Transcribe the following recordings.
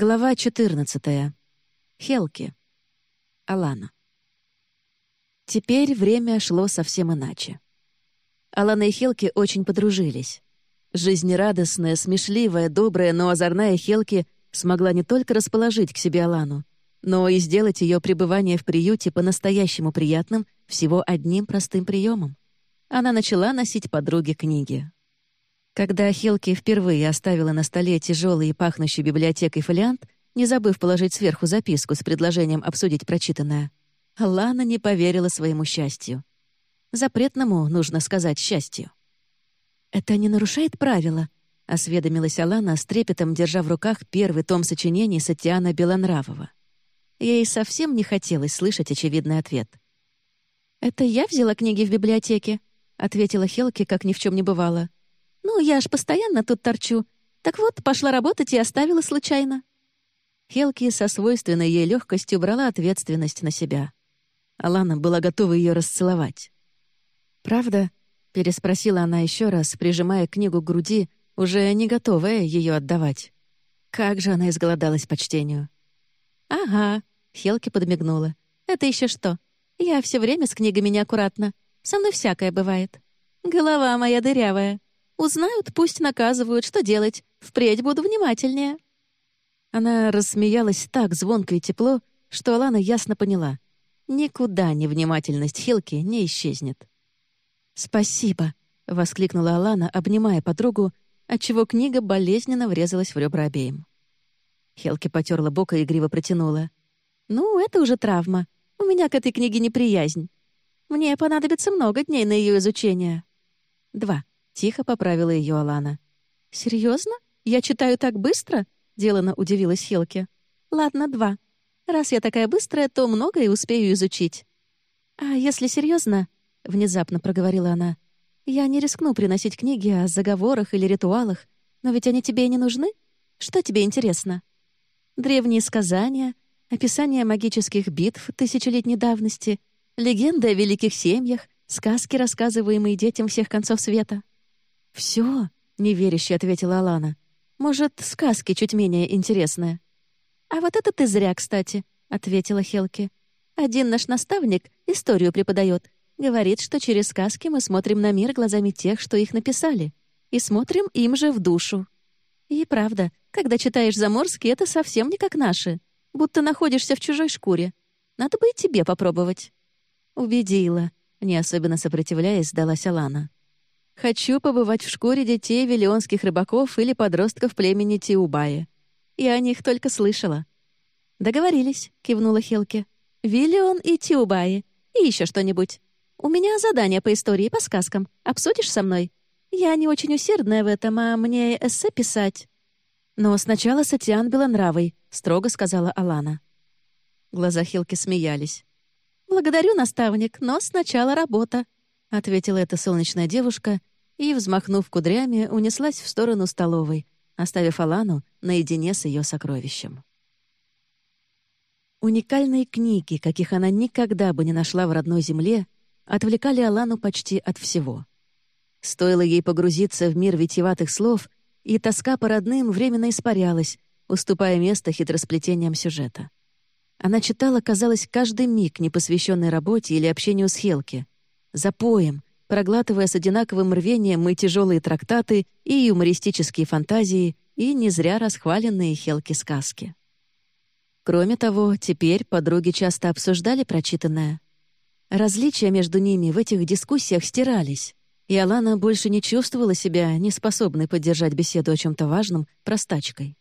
Глава 14. Хелки. Алана. Теперь время шло совсем иначе. Алана и Хелки очень подружились. Жизнерадостная, смешливая, добрая, но озорная Хелки смогла не только расположить к себе Алану, но и сделать ее пребывание в приюте по-настоящему приятным всего одним простым приемом. Она начала носить подруге книги. Когда Хелки впервые оставила на столе тяжелый и пахнущий библиотекой фолиант, не забыв положить сверху записку с предложением обсудить прочитанное, Лана не поверила своему счастью. Запретному, нужно сказать, счастью. «Это не нарушает правила?» — осведомилась Алана с трепетом, держа в руках первый том сочинений Сатиана Белонравова. Ей совсем не хотелось слышать очевидный ответ. «Это я взяла книги в библиотеке?» — ответила Хелки, как ни в чем не бывало. «Ну, я ж постоянно тут торчу. Так вот, пошла работать и оставила случайно». Хелки со свойственной ей легкостью брала ответственность на себя. Алана была готова ее расцеловать. «Правда?» — переспросила она еще раз, прижимая книгу к груди, уже не готовая ее отдавать. Как же она изголодалась по чтению. «Ага», — Хелки подмигнула. «Это еще что? Я все время с книгами неаккуратно. Со мной всякое бывает. Голова моя дырявая. Узнают, пусть наказывают, что делать. Впредь буду внимательнее». Она рассмеялась так звонко и тепло, что Алана ясно поняла. Никуда невнимательность Хилки не исчезнет. «Спасибо!» — воскликнула Алана, обнимая подругу, отчего книга болезненно врезалась в ребра обеим. Хелки потерла бок и игриво протянула. «Ну, это уже травма. У меня к этой книге неприязнь. Мне понадобится много дней на ее изучение». «Два», — тихо поправила ее Алана. «Серьезно? Я читаю так быстро?» — делано удивилась Хелки. «Ладно, два. Раз я такая быстрая, то многое успею изучить». «А если серьезно, внезапно проговорила она, «я не рискну приносить книги о заговорах или ритуалах, но ведь они тебе и не нужны? Что тебе интересно? Древние сказания, описание магических битв тысячелетней давности, легенды о великих семьях, сказки, рассказываемые детям всех концов света». «Все», — неверяще ответила Алана. «Может, сказки чуть менее интересные?» «А вот это ты зря, кстати», — ответила Хелки. «Один наш наставник историю преподает. Говорит, что через сказки мы смотрим на мир глазами тех, что их написали, и смотрим им же в душу. И правда, когда читаешь заморские, это совсем не как наши, будто находишься в чужой шкуре. Надо бы и тебе попробовать». «Убедила», — не особенно сопротивляясь, сдалась Алана. «Хочу побывать в шкуре детей виллионских рыбаков или подростков племени Тиубая. Я о них только слышала». «Договорились», — кивнула Хелки. «Виллион и Тиубаи. И еще что-нибудь. У меня задание по истории, по сказкам. Обсудишь со мной? Я не очень усердная в этом, а мне эссе писать». «Но сначала Сатиан Белонравый», — строго сказала Алана. Глаза Хилки смеялись. «Благодарю, наставник, но сначала работа», — ответила эта солнечная девушка и, взмахнув кудрями, унеслась в сторону столовой, оставив Алану наедине с ее сокровищем. Уникальные книги, каких она никогда бы не нашла в родной земле, отвлекали Алану почти от всего. Стоило ей погрузиться в мир витиеватых слов, и тоска по родным временно испарялась, уступая место хитросплетениям сюжета. Она читала, казалось, каждый миг, не посвященный работе или общению с Хелки, запоем, проглатывая с одинаковым рвением и тяжелые трактаты, и юмористические фантазии, и не зря расхваленные Хелки сказки. Кроме того, теперь подруги часто обсуждали прочитанное. Различия между ними в этих дискуссиях стирались, и Алана больше не чувствовала себя неспособной поддержать беседу о чем то важном простачкой.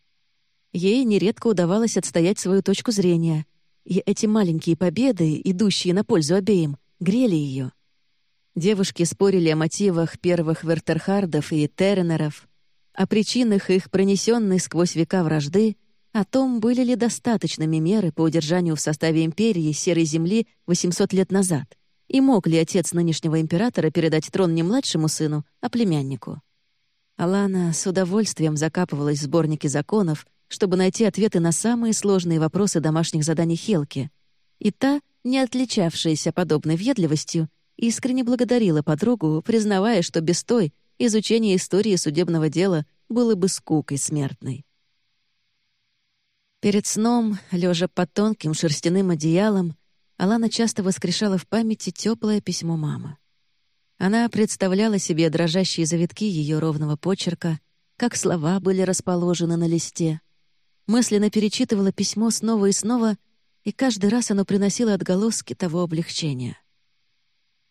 Ей нередко удавалось отстоять свою точку зрения, и эти маленькие победы, идущие на пользу обеим, грели ее. Девушки спорили о мотивах первых Вертерхардов и Тернеров, о причинах их пронесенной сквозь века вражды, о том, были ли достаточными меры по удержанию в составе империи Серой Земли 800 лет назад, и мог ли отец нынешнего императора передать трон не младшему сыну, а племяннику. Алана с удовольствием закапывалась в сборники законов, чтобы найти ответы на самые сложные вопросы домашних заданий Хелки, и та, не отличавшаяся подобной въедливостью, искренне благодарила подругу, признавая, что без той изучение истории судебного дела было бы скукой смертной. Перед сном, лежа под тонким шерстяным одеялом, Алана часто воскрешала в памяти теплое письмо мамы. Она представляла себе дрожащие завитки ее ровного почерка, как слова были расположены на листе. Мысленно перечитывала письмо снова и снова, и каждый раз оно приносило отголоски того облегчения.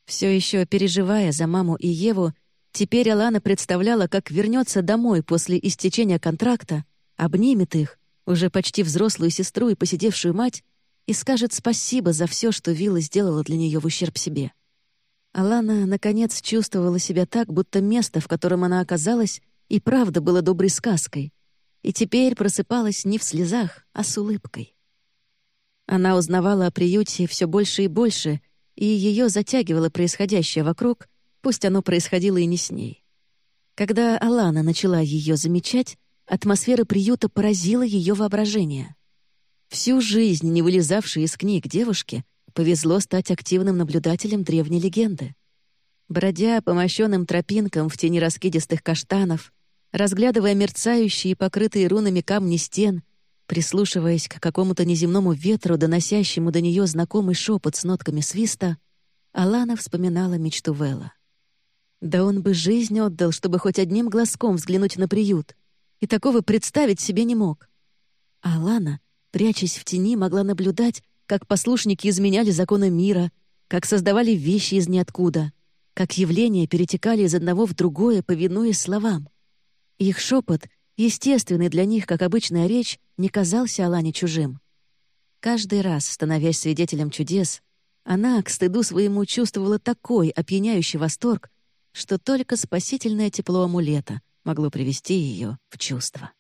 Все еще переживая за маму и Еву, теперь Алана представляла, как вернется домой после истечения контракта, обнимет их, уже почти взрослую сестру и посидевшую мать, и скажет спасибо за все, что Вилла сделала для нее в ущерб себе. Алана, наконец, чувствовала себя так, будто место, в котором она оказалась, и правда было доброй сказкой, и теперь просыпалась не в слезах, а с улыбкой. Она узнавала о приюте все больше и больше, и ее затягивало происходящее вокруг, пусть оно происходило и не с ней. Когда Алана начала ее замечать, атмосфера приюта поразила ее воображение. Всю жизнь, не вылезавшей из книг девушке, повезло стать активным наблюдателем древней легенды. Бродя по мощенным тропинкам в тени раскидистых каштанов, разглядывая мерцающие и покрытые рунами камни стен, прислушиваясь к какому-то неземному ветру, доносящему до нее знакомый шепот с нотками свиста, Алана вспоминала мечту Вэлла. Да он бы жизнь отдал, чтобы хоть одним глазком взглянуть на приют, и такого представить себе не мог. Алана, прячась в тени, могла наблюдать, как послушники изменяли законы мира, как создавали вещи из ниоткуда, как явления перетекали из одного в другое, повинуясь словам. Их шепот, естественный для них, как обычная речь, не казался Алане чужим. Каждый раз, становясь свидетелем чудес, она, к стыду своему, чувствовала такой опьяняющий восторг, что только спасительное тепло амулета могло привести ее в чувство.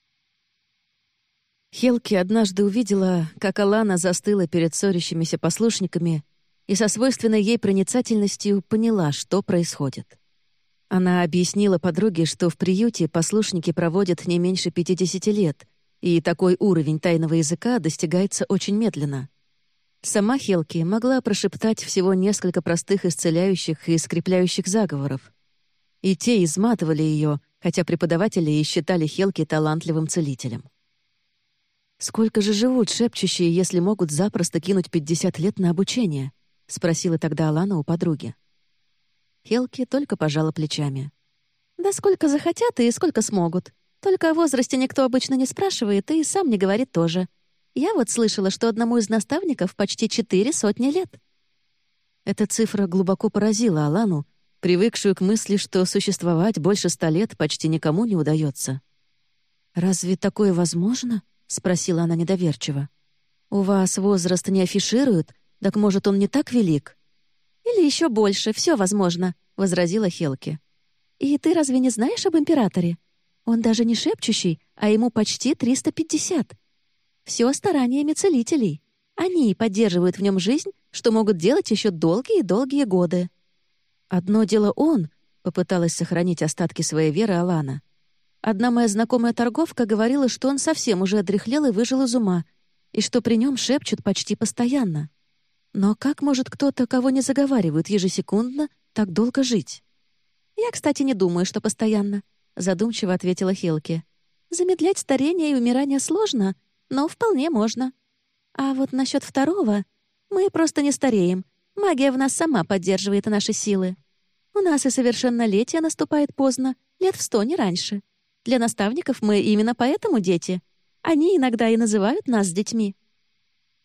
Хелки однажды увидела, как Алана застыла перед ссорящимися послушниками и со свойственной ей проницательностью поняла, что происходит. Она объяснила подруге, что в приюте послушники проводят не меньше 50 лет, и такой уровень тайного языка достигается очень медленно. Сама Хелки могла прошептать всего несколько простых исцеляющих и скрепляющих заговоров. И те изматывали ее, хотя преподаватели и считали Хелки талантливым целителем. «Сколько же живут шепчущие, если могут запросто кинуть 50 лет на обучение?» — спросила тогда Алана у подруги. Хелки только пожала плечами. «Да сколько захотят и сколько смогут. Только о возрасте никто обычно не спрашивает и сам не говорит тоже. Я вот слышала, что одному из наставников почти четыре сотни лет». Эта цифра глубоко поразила Алану, привыкшую к мысли, что существовать больше ста лет почти никому не удается. «Разве такое возможно?» — спросила она недоверчиво. «У вас возраст не афишируют, так может, он не так велик?» «Или еще больше, все возможно», — возразила Хелки. «И ты разве не знаешь об императоре? Он даже не шепчущий, а ему почти 350. Все стараниями целителей. Они поддерживают в нем жизнь, что могут делать еще долгие-долгие годы». «Одно дело он», — попыталась сохранить остатки своей веры Алана. Одна моя знакомая торговка говорила, что он совсем уже одряхлел и выжил из ума, и что при нем шепчут почти постоянно. Но как может кто-то, кого не заговаривают ежесекундно, так долго жить? «Я, кстати, не думаю, что постоянно», — задумчиво ответила Хелки. «Замедлять старение и умирание сложно, но вполне можно. А вот насчет второго... Мы просто не стареем. Магия в нас сама поддерживает наши силы. У нас и совершеннолетие наступает поздно, лет в сто, не раньше. Для наставников мы именно поэтому дети. Они иногда и называют нас детьми.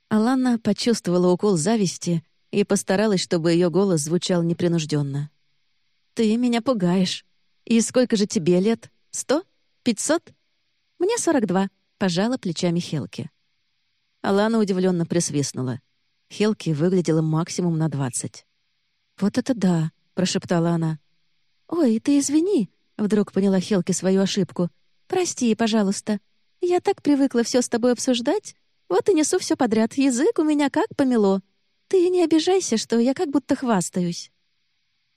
Алана почувствовала укол зависти и постаралась, чтобы ее голос звучал непринужденно. «Ты меня пугаешь. И сколько же тебе лет? Сто? Пятьсот?» «Мне сорок два», — пожала плечами Хелки. Алана удивленно присвистнула. Хелки выглядела максимум на двадцать. «Вот это да!» — прошептала она. «Ой, ты извини!» — вдруг поняла Хелки свою ошибку. «Прости, пожалуйста. Я так привыкла все с тобой обсуждать, вот и несу все подряд. Язык у меня как помело. Ты не обижайся, что я как будто хвастаюсь».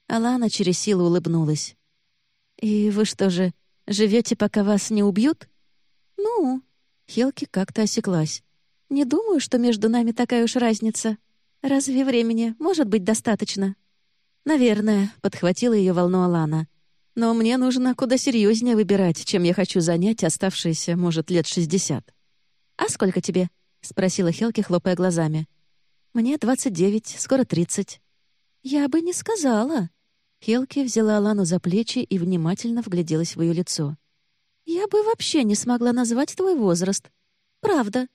Алана через силу улыбнулась. «И вы что же, живете, пока вас не убьют?» «Ну...» Хелки как-то осеклась. «Не думаю, что между нами такая уж разница. Разве времени может быть достаточно?» «Наверное», — подхватила ее волну Алана. «Но мне нужно куда серьезнее выбирать, чем я хочу занять оставшиеся, может, лет шестьдесят». «А сколько тебе?» — спросила Хелки, хлопая глазами. «Мне двадцать девять, скоро тридцать». «Я бы не сказала». Хелки взяла Алану за плечи и внимательно вгляделась в ее лицо. «Я бы вообще не смогла назвать твой возраст. Правда.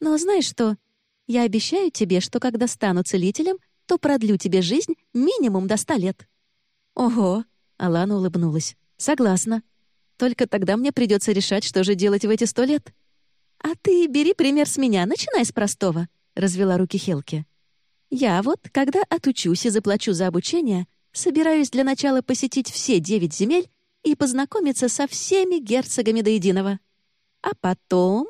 Но знаешь что? Я обещаю тебе, что когда стану целителем, то продлю тебе жизнь минимум до ста лет». «Ого!» — Алана улыбнулась. «Согласна. Только тогда мне придется решать, что же делать в эти сто лет». «А ты бери пример с меня, начинай с простого», — развела руки Хелки. «Я вот, когда отучусь и заплачу за обучение, собираюсь для начала посетить все девять земель и познакомиться со всеми герцогами до единого. А потом